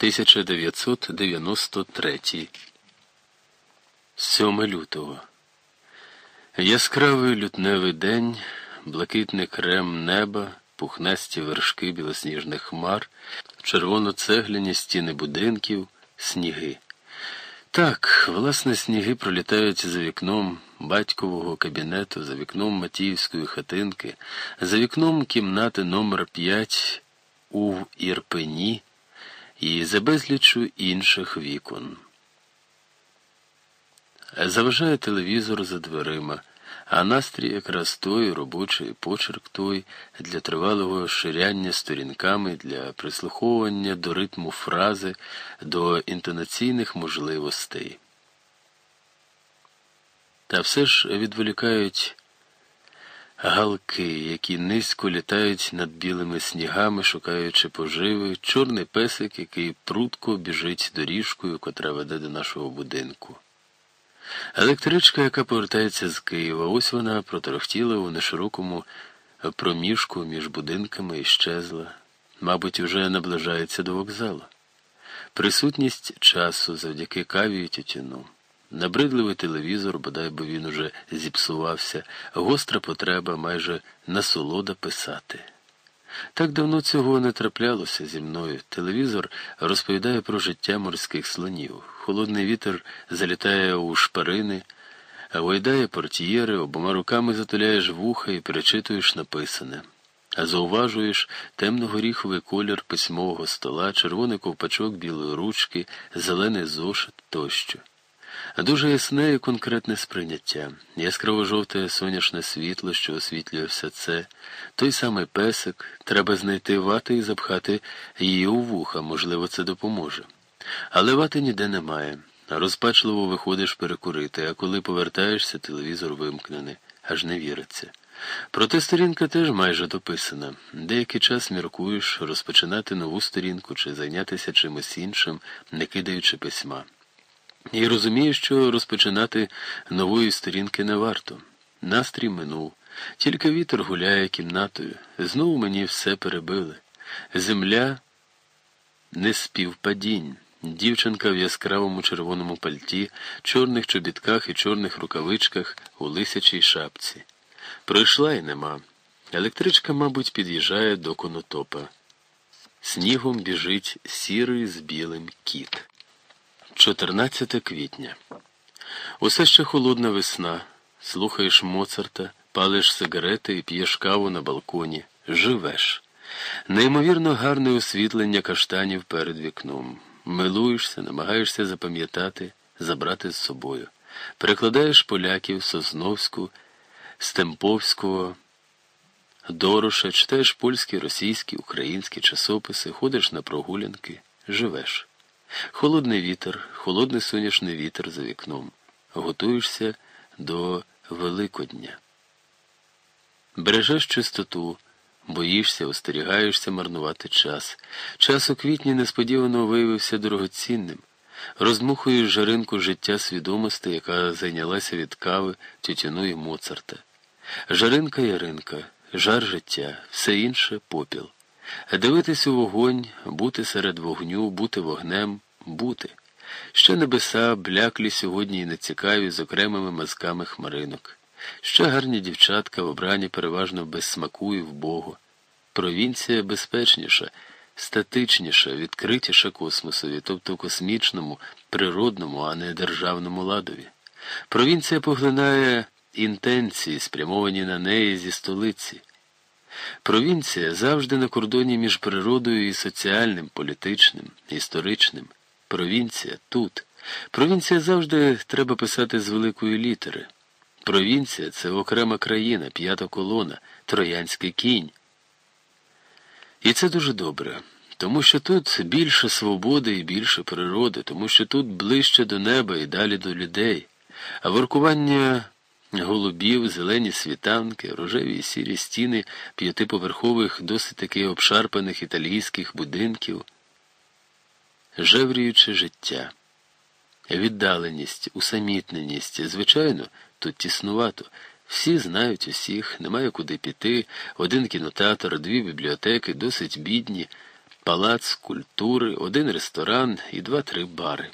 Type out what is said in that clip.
1993 7 лютого. Яскравий лютневий день, блакитний крем неба, пухнасті вершки білосніжних хмар, червоно-цегляні стіни будинків, сніги. Так, власне, сніги пролітають за вікном батькового кабінету, за вікном Матіївської хатинки, за вікном кімнати номер 5 у Ірпені і за безлічу інших вікон. Заважає телевізор за дверима, а настрій якраз той робочий почерк той для тривалого ширяння сторінками, для прислуховування до ритму фрази, до інтонаційних можливостей. Та все ж відволікають галки, які низько літають над білими снігами, шукаючи поживи, чорний песик, який прудко біжить доріжкою, котра веде до нашого будинку. Електричка, яка повертається з Києва, ось вона проторохтіла у неширокому проміжку між будинками і щезла. Мабуть, уже наближається до вокзалу. Присутність часу завдяки каві і тютюну. Набридливий телевізор, бодай би він уже зіпсувався, гостра потреба майже насолода писати. Так давно цього не траплялося зі мною. Телевізор розповідає про життя морських слонів. Холодний вітер залітає у шпарини, войдає портьєри, обома руками затуляєш вуха і перечитуєш написане. А зауважуєш темно-горіховий колір письмового стола, червоний ковпачок білої ручки, зелений зошит тощо. Дуже ясне і конкретне сприйняття, яскраво жовте сонячне світло, що освітлює все це, той самий песик, треба знайти вати і запхати її у вуха, можливо, це допоможе. Але вати ніде немає. Розпачливо виходиш перекурити, а коли повертаєшся, телевізор вимкнений, аж не віриться. Проте сторінка теж майже дописана. Деякий час міркуєш розпочинати нову сторінку чи зайнятися чимось іншим, не кидаючи письма. І розумію, що розпочинати нової сторінки не варто. Настрій минув, тільки вітер гуляє кімнатою. Знову мені все перебили. Земля не співпадінь. Дівчинка в яскравому червоному пальті, чорних чобітках і чорних рукавичках у лисячій шапці. Прийшла і нема. Електричка, мабуть, під'їжджає до конотопа. Снігом біжить сірий з білим кіт. 14 квітня. Усе ще холодна весна. Слухаєш Моцарта, палиш сигарети і п'єш каву на балконі. Живеш. Неймовірно гарне освітлення каштанів перед вікном. Милуєшся, намагаєшся запам'ятати, забрати з собою. Перекладаєш поляків Сосновську, Стемповського, Дороша, читаєш польські, російські, українські часописи, ходиш на прогулянки, живеш. Холодний вітер, холодний сонячний вітер за вікном. Готуєшся до Великодня. Бережеш чистоту, боїшся, остерігаєшся марнувати час. Час у квітні несподівано виявився дорогоцінним. Роздмухуєш жаринку життя свідомості, яка зайнялася від кави, тютюну і Моцарта. Жаринка яринка, жар життя, все інше попіл. Дивитись у вогонь, бути серед вогню, бути вогнем, бути. Ще небеса бляклі сьогодні і нецікаві з окремими мазками хмаринок. Ще гарні дівчатка, обрані переважно без смаку і в Богу. Провінція безпечніша, статичніша, відкритіша космосові, тобто космічному, природному, а не державному ладові. Провінція поглинає інтенції, спрямовані на неї зі столиці. Провінція завжди на кордоні між природою і соціальним, політичним, історичним. Провінція тут. Провінція завжди треба писати з великої літери. Провінція це окрема країна, п'ята колона, троянський кінь. І це дуже добре, тому що тут більше свободи і більше природи, тому що тут ближче до неба і далі до людей, а воркування голубів, зелені світанки, рожеві і сірі стіни п'ятиповерхових, досить таки обшарпаних італійських будинків, жевріюче життя, віддаленість, усамітненість, звичайно, тут тіснувато. Всі знають усіх, немає куди піти, один кінотеатр, дві бібліотеки, досить бідні, палац культури, один ресторан і два-три бари.